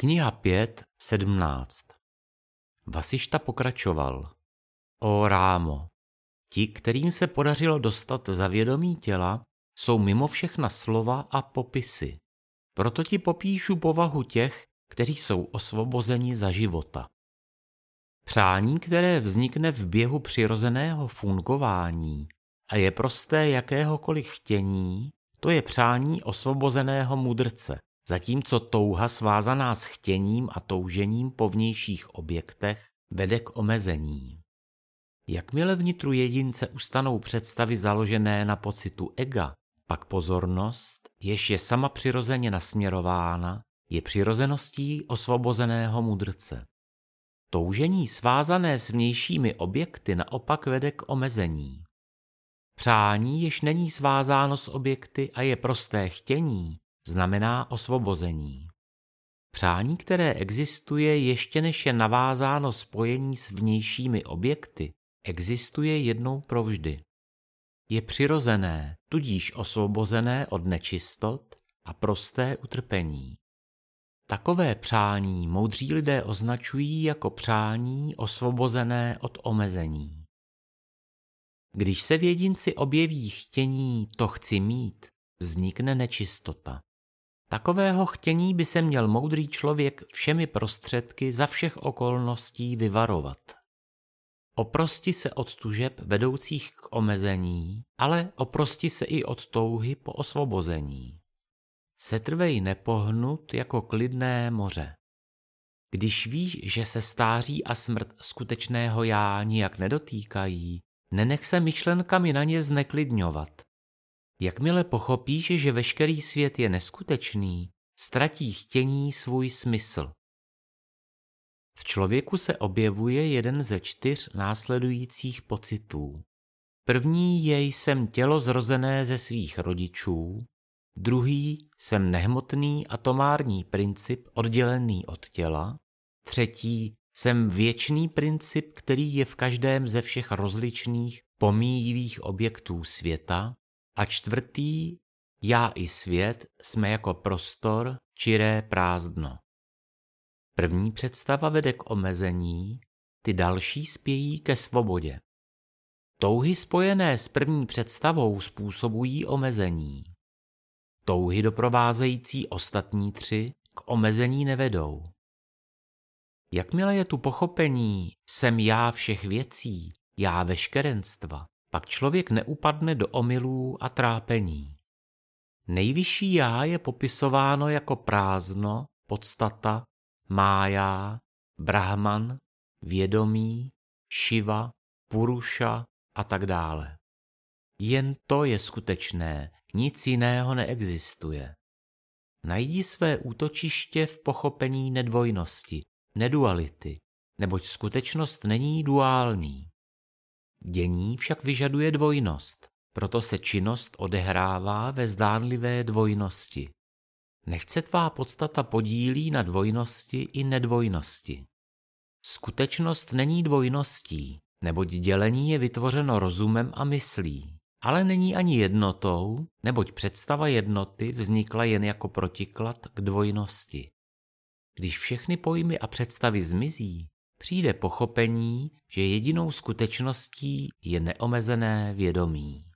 Kniha 5, 17 Vasišta pokračoval. O rámo, ti, kterým se podařilo dostat za vědomí těla, jsou mimo všechna slova a popisy. Proto ti popíšu povahu těch, kteří jsou osvobozeni za života. Přání, které vznikne v běhu přirozeného fungování a je prosté jakéhokoliv chtění, to je přání osvobozeného mudrce, zatímco touha svázaná s chtěním a toužením po vnějších objektech vede k omezení. Jakmile vnitru jedince ustanou představy založené na pocitu ega, pak pozornost, jež je sama přirozeně nasměrována, je přirozeností osvobozeného mudrce. Toužení svázané s vnějšími objekty naopak vede k omezení. Přání, jež není svázáno s objekty a je prosté chtění, znamená osvobození. Přání, které existuje ještě než je navázáno spojení s vnějšími objekty, existuje jednou provždy. Je přirozené, tudíž osvobozené od nečistot a prosté utrpení. Takové přání moudří lidé označují jako přání osvobozené od omezení. Když se v jedinci objeví chtění to chci mít, vznikne nečistota. Takového chtění by se měl moudrý člověk všemi prostředky za všech okolností vyvarovat. Oprosti se od tužeb vedoucích k omezení, ale oprosti se i od touhy po osvobození. Setrvej nepohnut jako klidné moře. Když víš, že se stáří a smrt skutečného já nijak nedotýkají, nenech se myšlenkami na ně zneklidňovat. Jakmile pochopíš, že veškerý svět je neskutečný, ztratí chtění svůj smysl. V člověku se objevuje jeden ze čtyř následujících pocitů. První je jsem tělo zrozené ze svých rodičů, druhý jsem nehmotný atomární princip oddělený od těla, třetí jsem věčný princip, který je v každém ze všech rozličných pomíjivých objektů světa a čtvrtý, já i svět jsme jako prostor, čiré prázdno. První představa vede k omezení, ty další spějí ke svobodě. Touhy spojené s první představou způsobují omezení. Touhy doprovázející ostatní tři k omezení nevedou. Jakmile je tu pochopení, jsem já všech věcí, já veškerenstva, pak člověk neupadne do omylů a trápení. Nejvyšší já je popisováno jako prázdno, podstata, mája, brahman, vědomí, šiva, puruša a tak dále. Jen to je skutečné, nic jiného neexistuje. Najdi své útočiště v pochopení nedvojnosti, neduality, neboť skutečnost není duální. Dění však vyžaduje dvojnost, proto se činnost odehrává ve zdánlivé dvojnosti. Nechce tvá podstata podílí na dvojnosti i nedvojnosti. Skutečnost není dvojností, neboť dělení je vytvořeno rozumem a myslí, ale není ani jednotou, neboť představa jednoty vznikla jen jako protiklad k dvojnosti. Když všechny pojmy a představy zmizí, přijde pochopení, že jedinou skutečností je neomezené vědomí.